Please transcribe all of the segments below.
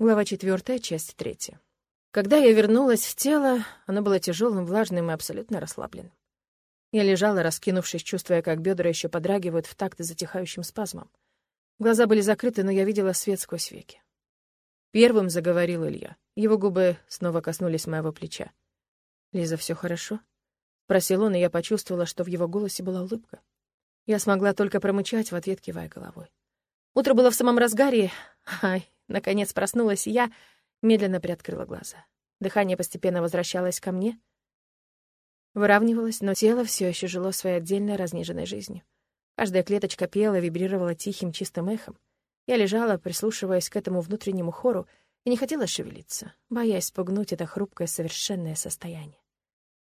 Глава четвертая, часть третья. Когда я вернулась в тело, оно было тяжелым, влажным и абсолютно расслабленным. Я лежала, раскинувшись, чувствуя, как бедра еще подрагивают в такт затихающим спазмом. Глаза были закрыты, но я видела свет сквозь веки. Первым заговорил Илья. Его губы снова коснулись моего плеча. «Лиза, все хорошо?» — спросил он, и я почувствовала, что в его голосе была улыбка. Я смогла только промычать в ответ, кивая головой. Утро было в самом разгаре. Ай, Наконец проснулась я, медленно приоткрыла глаза. Дыхание постепенно возвращалось ко мне, выравнивалось, но тело все еще жило своей отдельной разниженной жизнью. Каждая клеточка пела, вибрировала тихим, чистым эхом. Я лежала, прислушиваясь к этому внутреннему хору, и не хотела шевелиться, боясь спугнуть это хрупкое, совершенное состояние.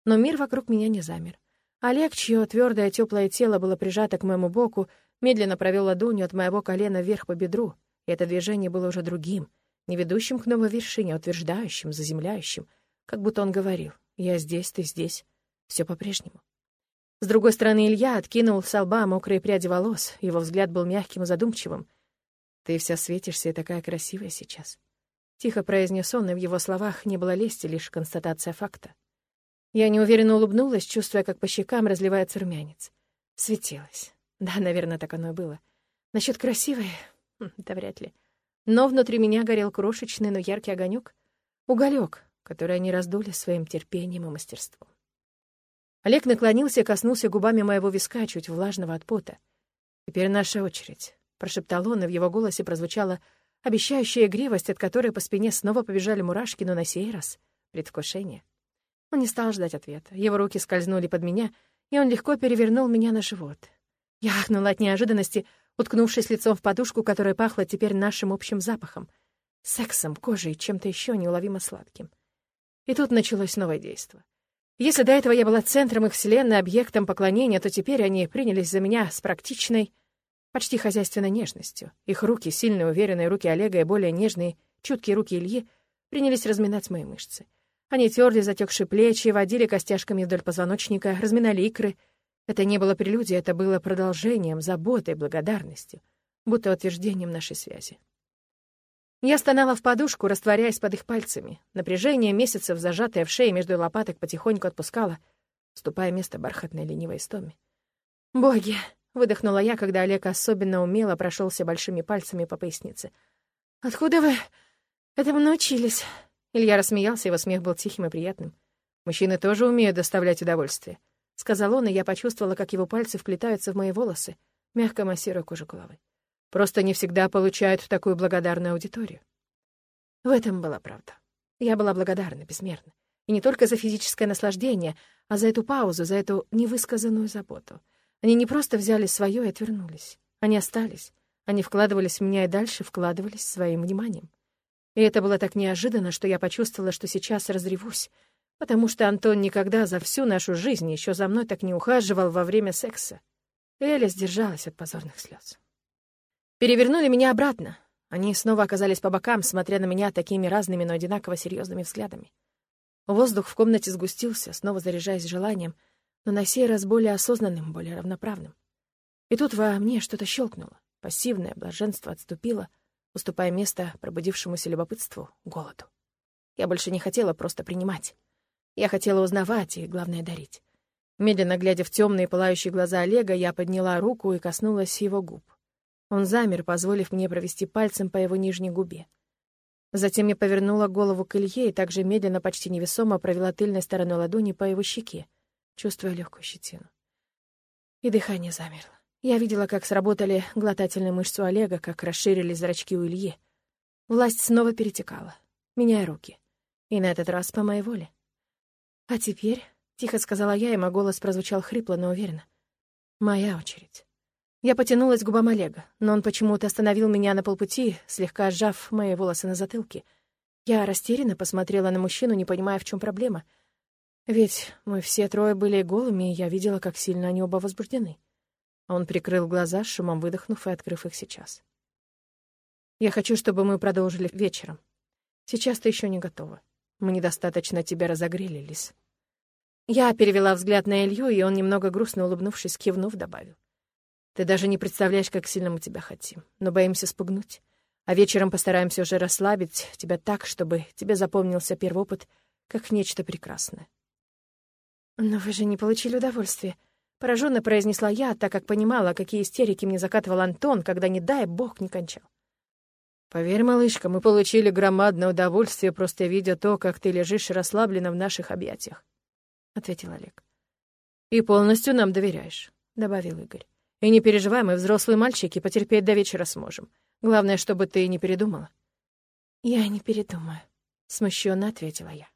Но мир вокруг меня не замер. Олег, чье твердое теплое тело было прижато к моему боку, медленно провел ладонью от моего колена вверх по бедру, и это движение было уже другим, не ведущим к новой вершине, а утверждающим, заземляющим, как будто он говорил «Я здесь, ты здесь, все по-прежнему». С другой стороны, Илья откинул с лба мокрые пряди волос, его взгляд был мягким и задумчивым. «Ты вся светишься и такая красивая сейчас». Тихо произнес он, и в его словах не было лести, лишь констатация факта. Я неуверенно улыбнулась, чувствуя, как по щекам разливается румянец. Светилась. Да, наверное, так оно и было. Насчет красивой Хм, это вряд ли. Но внутри меня горел крошечный, но яркий огонек, уголек, который они раздули своим терпением и мастерством. Олег наклонился и коснулся губами моего виска, чуть влажного от пота. «Теперь наша очередь», — прошептал он, и в его голосе прозвучала обещающая игривость, от которой по спине снова побежали мурашки, но на сей раз — предвкушение. Он не стал ждать ответа. Его руки скользнули под меня, и он легко перевернул меня на живот. Я ахнула от неожиданности, уткнувшись лицом в подушку, которая пахла теперь нашим общим запахом. Сексом, кожей чем-то еще неуловимо сладким. И тут началось новое действо. Если до этого я была центром их вселенной, объектом поклонения, то теперь они принялись за меня с практичной, почти хозяйственной нежностью. Их руки, сильные, уверенные руки Олега и более нежные, чуткие руки Ильи, принялись разминать мои мышцы. Они терли затекшие плечи, водили костяшками вдоль позвоночника, разминали икры — это не было прелюдией, это было продолжением, заботой, благодарностью, будто утверждением нашей связи. Я стонала в подушку, растворяясь под их пальцами. Напряжение месяцев, зажатое в шее между лопаток, потихоньку отпускало, ступая место бархатной ленивой истоме. «Боги!» — выдохнула я, когда Олег особенно умело прошелся большими пальцами по пояснице. «Откуда вы этому научились?» Илья рассмеялся, его смех был тихим и приятным. «Мужчины тоже умеют доставлять удовольствие. — сказал он, и я почувствовала, как его пальцы вплетаются в мои волосы, мягко массируя кожу головы. Просто не всегда получают такую благодарную аудиторию. В этом была правда. Я была благодарна безмерно. И не только за физическое наслаждение, а за эту паузу, за эту невысказанную заботу. Они не просто взяли свое и отвернулись. Они остались. Они вкладывались в меня и дальше вкладывались своим вниманием. И это было так неожиданно, что я почувствовала, что сейчас разревусь, потому что Антон никогда за всю нашу жизнь еще за мной так не ухаживал во время секса. Эля сдержалась от позорных слез. Перевернули меня обратно. Они снова оказались по бокам, смотря на меня такими разными, но одинаково серьезными взглядами. Воздух в комнате сгустился, снова заряжаясь желанием, но на сей раз более осознанным, более равноправным. И тут во мне что-то щелкнуло. Пассивное блаженство отступило, уступая место пробудившемуся любопытству, голоду. Я больше не хотела просто принимать. Я хотела узнавать и, главное, дарить. Медленно глядя в темные пылающие глаза Олега, я подняла руку и коснулась его губ. Он замер, позволив мне провести пальцем по его нижней губе. Затем я повернула голову к Илье и также медленно, почти невесомо провела тыльной стороной ладони по его щеке, чувствуя легкую щетину. И дыхание замерло. Я видела, как сработали глотательные мышцы Олега, как расширились зрачки у Ильи. Власть снова перетекала, меняя руки. И на этот раз по моей воле. «А теперь», — тихо сказала я, и мой голос прозвучал хрипло, но уверенно, — «моя очередь». Я потянулась к губам Олега, но он почему-то остановил меня на полпути, слегка сжав мои волосы на затылке. Я растерянно посмотрела на мужчину, не понимая, в чем проблема. Ведь мы все трое были голыми, и я видела, как сильно они оба возбуждены. Он прикрыл глаза, шумом выдохнув и открыв их сейчас. «Я хочу, чтобы мы продолжили вечером. Сейчас ты еще не готова. Мы недостаточно тебя разогрели, Лис. Я перевела взгляд на Илью, и он, немного грустно улыбнувшись, кивнув, добавил. Ты даже не представляешь, как сильно мы тебя хотим, но боимся спугнуть. А вечером постараемся уже расслабить тебя так, чтобы тебе запомнился первый опыт как нечто прекрасное. «Но вы же не получили удовольствия», — пораженно произнесла я, так как понимала, какие истерики мне закатывал Антон, когда, не дай бог, не кончал. «Поверь, малышка, мы получили громадное удовольствие, просто видя то, как ты лежишь расслабленно в наших объятиях», — ответил Олег. «И полностью нам доверяешь», — добавил Игорь. «И не переживай, мы взрослые мальчики, потерпеть до вечера сможем. Главное, чтобы ты не передумала». «Я не передумаю», — смущенно ответила я.